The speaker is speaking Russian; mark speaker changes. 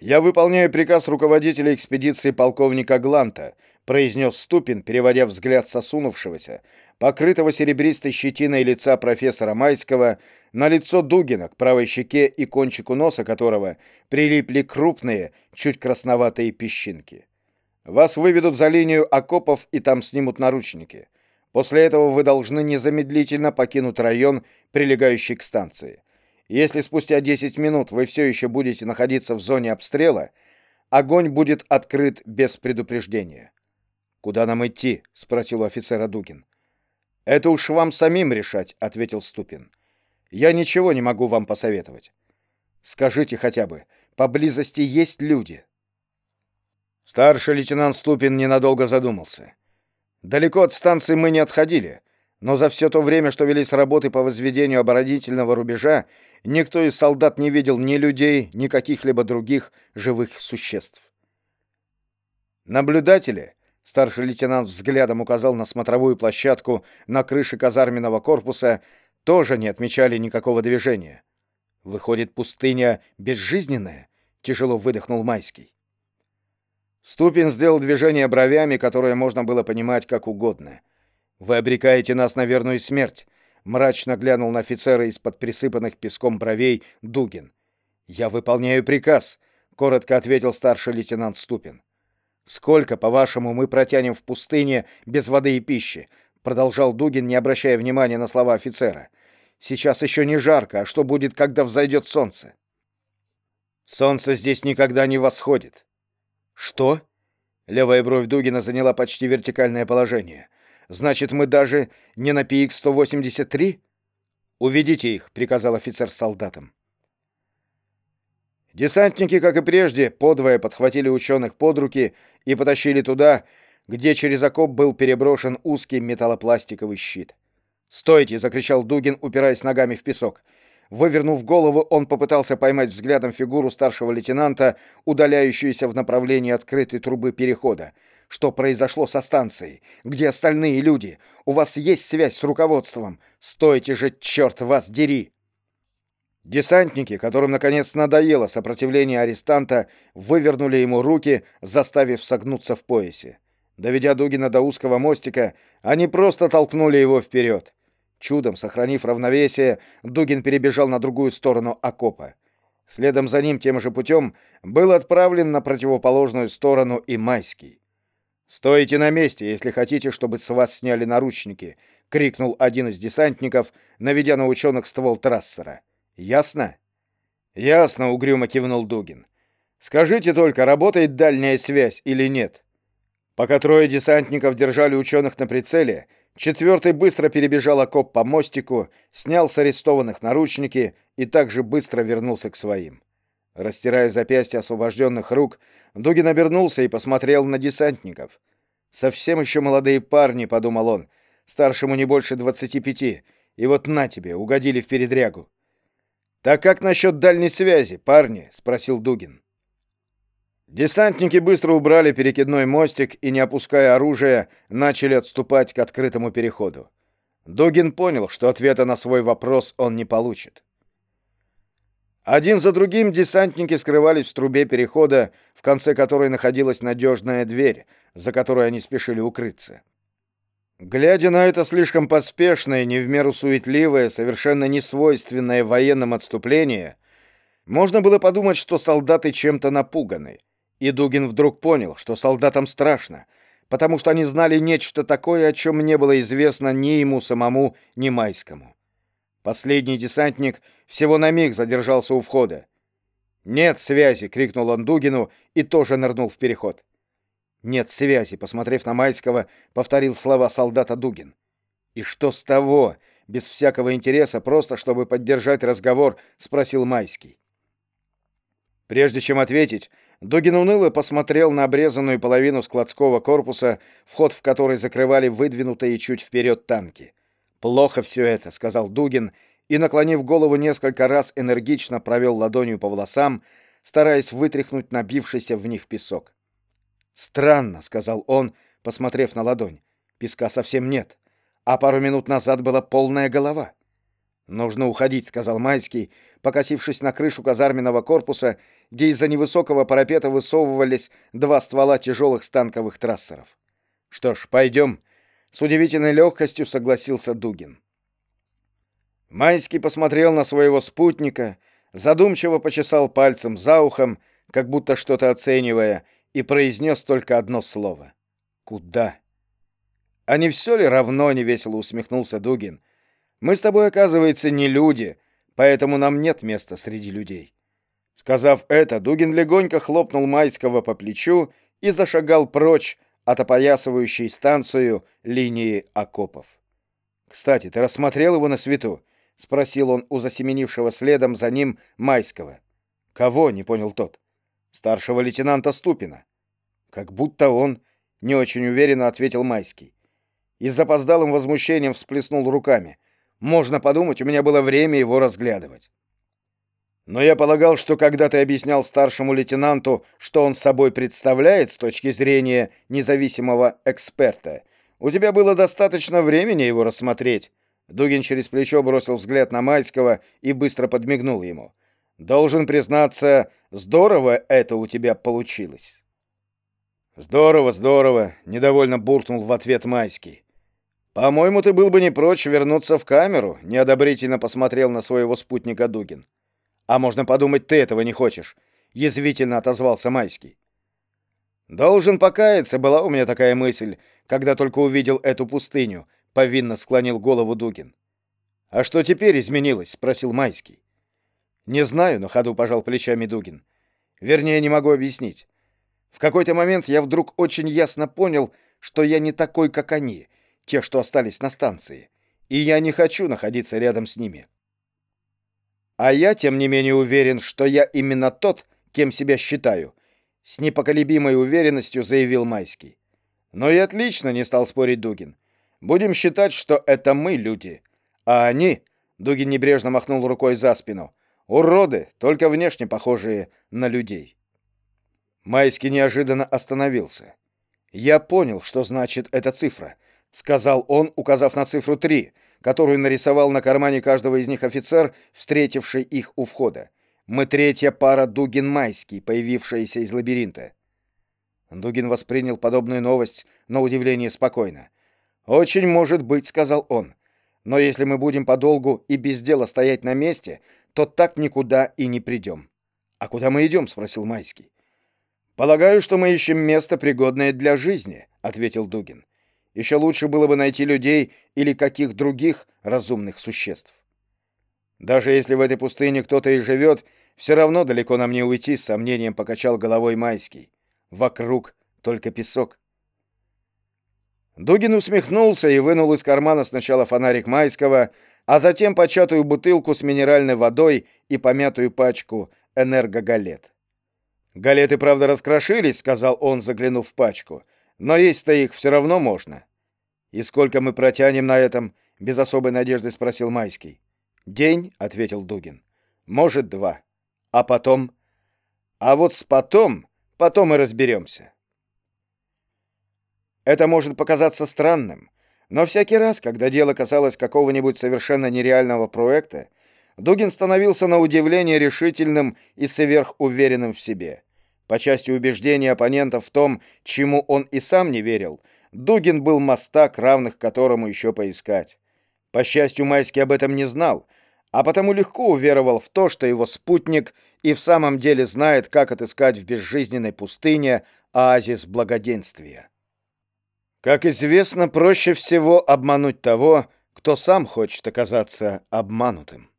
Speaker 1: «Я выполняю приказ руководителя экспедиции полковника Гланта», произнес Ступин, переводя взгляд сосунувшегося, покрытого серебристой щетиной лица профессора Майского, на лицо Дугина, к правой щеке и кончику носа которого прилипли крупные, чуть красноватые песчинки. «Вас выведут за линию окопов и там снимут наручники. После этого вы должны незамедлительно покинуть район, прилегающий к станции. Если спустя 10 минут вы все еще будете находиться в зоне обстрела, огонь будет открыт без предупреждения. «Куда нам идти?» — спросил у офицера Дугин. «Это уж вам самим решать», — ответил Ступин. «Я ничего не могу вам посоветовать. Скажите хотя бы, поблизости есть люди?» Старший лейтенант Ступин ненадолго задумался. «Далеко от станции мы не отходили, но за все то время, что велись работы по возведению оборонительного рубежа, никто из солдат не видел ни людей, ни каких-либо других живых существ. Наблюдатели, старший лейтенант взглядом указал на смотровую площадку на крыше казарменного корпуса, тоже не отмечали никакого движения. Выходит, пустыня безжизненная, тяжело выдохнул Майский. Ступин сделал движение бровями, которое можно было понимать как угодно. Вы обрекаете нас на верную смерть, мрачно глянул на офицера из-под присыпанных песком бровей Дугин. Я выполняю приказ, коротко ответил старший лейтенант Ступин. Сколько, по-вашему, мы протянем в пустыне без воды и пищи? продолжал Дугин, не обращая внимания на слова офицера. Сейчас еще не жарко, а что будет, когда взойдет солнце? Солнце здесь никогда не восходит. Что? Левая бровь Дугина заняла почти вертикальное положение. Значит, мы даже не на ПИК-183? Уведите их, приказал офицер солдатам. Десантники, как и прежде, подвое подхватили ученых под руки и потащили туда, где через окоп был переброшен узкий металлопластиковый щит. «Стойте!» — закричал Дугин, упираясь ногами в песок. Вывернув голову, он попытался поймать взглядом фигуру старшего лейтенанта, удаляющуюся в направлении открытой трубы перехода. Что произошло со станцией? Где остальные люди? У вас есть связь с руководством? Стойте же, черт вас дери!» Десантники, которым наконец надоело сопротивление арестанта, вывернули ему руки, заставив согнуться в поясе. Доведя Дугина до узкого мостика, они просто толкнули его вперед. Чудом сохранив равновесие, Дугин перебежал на другую сторону окопа. Следом за ним тем же путем был отправлен на противоположную сторону и Майский. «Стойте на месте, если хотите, чтобы с вас сняли наручники!» — крикнул один из десантников, наведя на ученых ствол трассера. «Ясно?» «Ясно», — угрюмо кивнул Дугин. «Скажите только, работает дальняя связь или нет?» Пока трое десантников держали ученых на прицеле, четвертый быстро перебежал окоп по мостику, снял с арестованных наручники и также быстро вернулся к своим. Растирая запястья освобожденных рук, Дугин обернулся и посмотрел на десантников. «Совсем еще молодые парни», — подумал он, — «старшему не больше двадцати пяти, и вот на тебе, угодили в передрягу». «Так как насчет дальней связи, парни?» — спросил Дугин. Десантники быстро убрали перекидной мостик и, не опуская оружия, начали отступать к открытому переходу. Дугин понял, что ответа на свой вопрос он не получит. Один за другим десантники скрывались в трубе перехода, в конце которой находилась надежная дверь, за которой они спешили укрыться. Глядя на это слишком поспешное, не в меру суетливое, совершенно несвойственное военным отступление, можно было подумать, что солдаты чем-то напуганы. И Дугин вдруг понял, что солдатам страшно, потому что они знали нечто такое, о чем не было известно ни ему самому, ни Майскому. Последний десантник всего на миг задержался у входа. «Нет связи!» — крикнул он Дугину и тоже нырнул в переход. «Нет связи!» — посмотрев на Майского, повторил слова солдата Дугин. «И что с того?» — без всякого интереса, просто чтобы поддержать разговор, спросил Майский. Прежде чем ответить, Дугин уныло посмотрел на обрезанную половину складского корпуса, вход в который закрывали выдвинутые чуть вперед танки. «Плохо все это», — сказал Дугин, и, наклонив голову несколько раз, энергично провел ладонью по волосам, стараясь вытряхнуть набившийся в них песок. «Странно», — сказал он, посмотрев на ладонь. «Песка совсем нет, а пару минут назад была полная голова». «Нужно уходить», — сказал Майский, покосившись на крышу казарменного корпуса, где из-за невысокого парапета высовывались два ствола тяжелых станковых трассеров. «Что ж, пойдем», — с удивительной легкостью согласился Дугин. Майский посмотрел на своего спутника, задумчиво почесал пальцем за ухом, как будто что-то оценивая, и произнес только одно слово. «Куда?» «А не все ли равно?» — невесело усмехнулся Дугин. Мы с тобой, оказывается, не люди, поэтому нам нет места среди людей». Сказав это, Дугин легонько хлопнул Майского по плечу и зашагал прочь от опоясывающей станцию линии окопов. «Кстати, ты рассмотрел его на свету?» — спросил он у засеменившего следом за ним Майского. «Кого?» — не понял тот. «Старшего лейтенанта Ступина». «Как будто он...» — не очень уверенно ответил Майский. И с запоздалым возмущением всплеснул руками. Можно подумать, у меня было время его разглядывать. Но я полагал, что когда ты объяснял старшему лейтенанту, что он собой представляет с точки зрения независимого эксперта, у тебя было достаточно времени его рассмотреть. Дугин через плечо бросил взгляд на Мальского и быстро подмигнул ему. Должен признаться, здорово это у тебя получилось. Здорово, здорово, недовольно буркнул в ответ Майский. «По-моему, ты был бы не прочь вернуться в камеру», — неодобрительно посмотрел на своего спутника Дугин. «А можно подумать, ты этого не хочешь», — язвительно отозвался Майский. «Должен покаяться, была у меня такая мысль, когда только увидел эту пустыню», — повинно склонил голову Дугин. «А что теперь изменилось?» — спросил Майский. «Не знаю», — на ходу пожал плечами Дугин. «Вернее, не могу объяснить. В какой-то момент я вдруг очень ясно понял, что я не такой, как они, те, что остались на станции, и я не хочу находиться рядом с ними. А я, тем не менее, уверен, что я именно тот, кем себя считаю, с непоколебимой уверенностью заявил Майский. Но и отлично, не стал спорить Дугин. Будем считать, что это мы люди, а они, Дугин небрежно махнул рукой за спину, уроды, только внешне похожие на людей. Майский неожиданно остановился. Я понял, что значит эта цифра —— сказал он, указав на цифру 3, которую нарисовал на кармане каждого из них офицер, встретивший их у входа. «Мы третья пара Дугин-Майский, появившаяся из лабиринта». Дугин воспринял подобную новость на удивление спокойно. «Очень может быть», — сказал он. «Но если мы будем подолгу и без дела стоять на месте, то так никуда и не придем». «А куда мы идем?» — спросил Майский. «Полагаю, что мы ищем место, пригодное для жизни», — ответил Дугин. Еще лучше было бы найти людей или каких других разумных существ. Даже если в этой пустыне кто-то и живет, все равно далеко нам не уйти, с сомнением покачал головой Майский. Вокруг только песок. Дугин усмехнулся и вынул из кармана сначала фонарик Майского, а затем початую бутылку с минеральной водой и помятую пачку энергогалет. «Галеты, правда, раскрошились», — сказал он, заглянув в пачку, — «но есть-то их все равно можно». «И сколько мы протянем на этом?» — без особой надежды спросил Майский. «День», — ответил Дугин. «Может, два. А потом?» «А вот с потом, потом и разберемся». Это может показаться странным, но всякий раз, когда дело касалось какого-нибудь совершенно нереального проекта, Дугин становился на удивление решительным и сверхуверенным в себе. По части убеждения оппонентов в том, чему он и сам не верил — Дугин был мастак, равных которому еще поискать. По счастью, Майский об этом не знал, а потому легко уверовал в то, что его спутник и в самом деле знает, как отыскать в безжизненной пустыне оазис благоденствия. Как известно, проще всего обмануть того, кто сам хочет оказаться обманутым.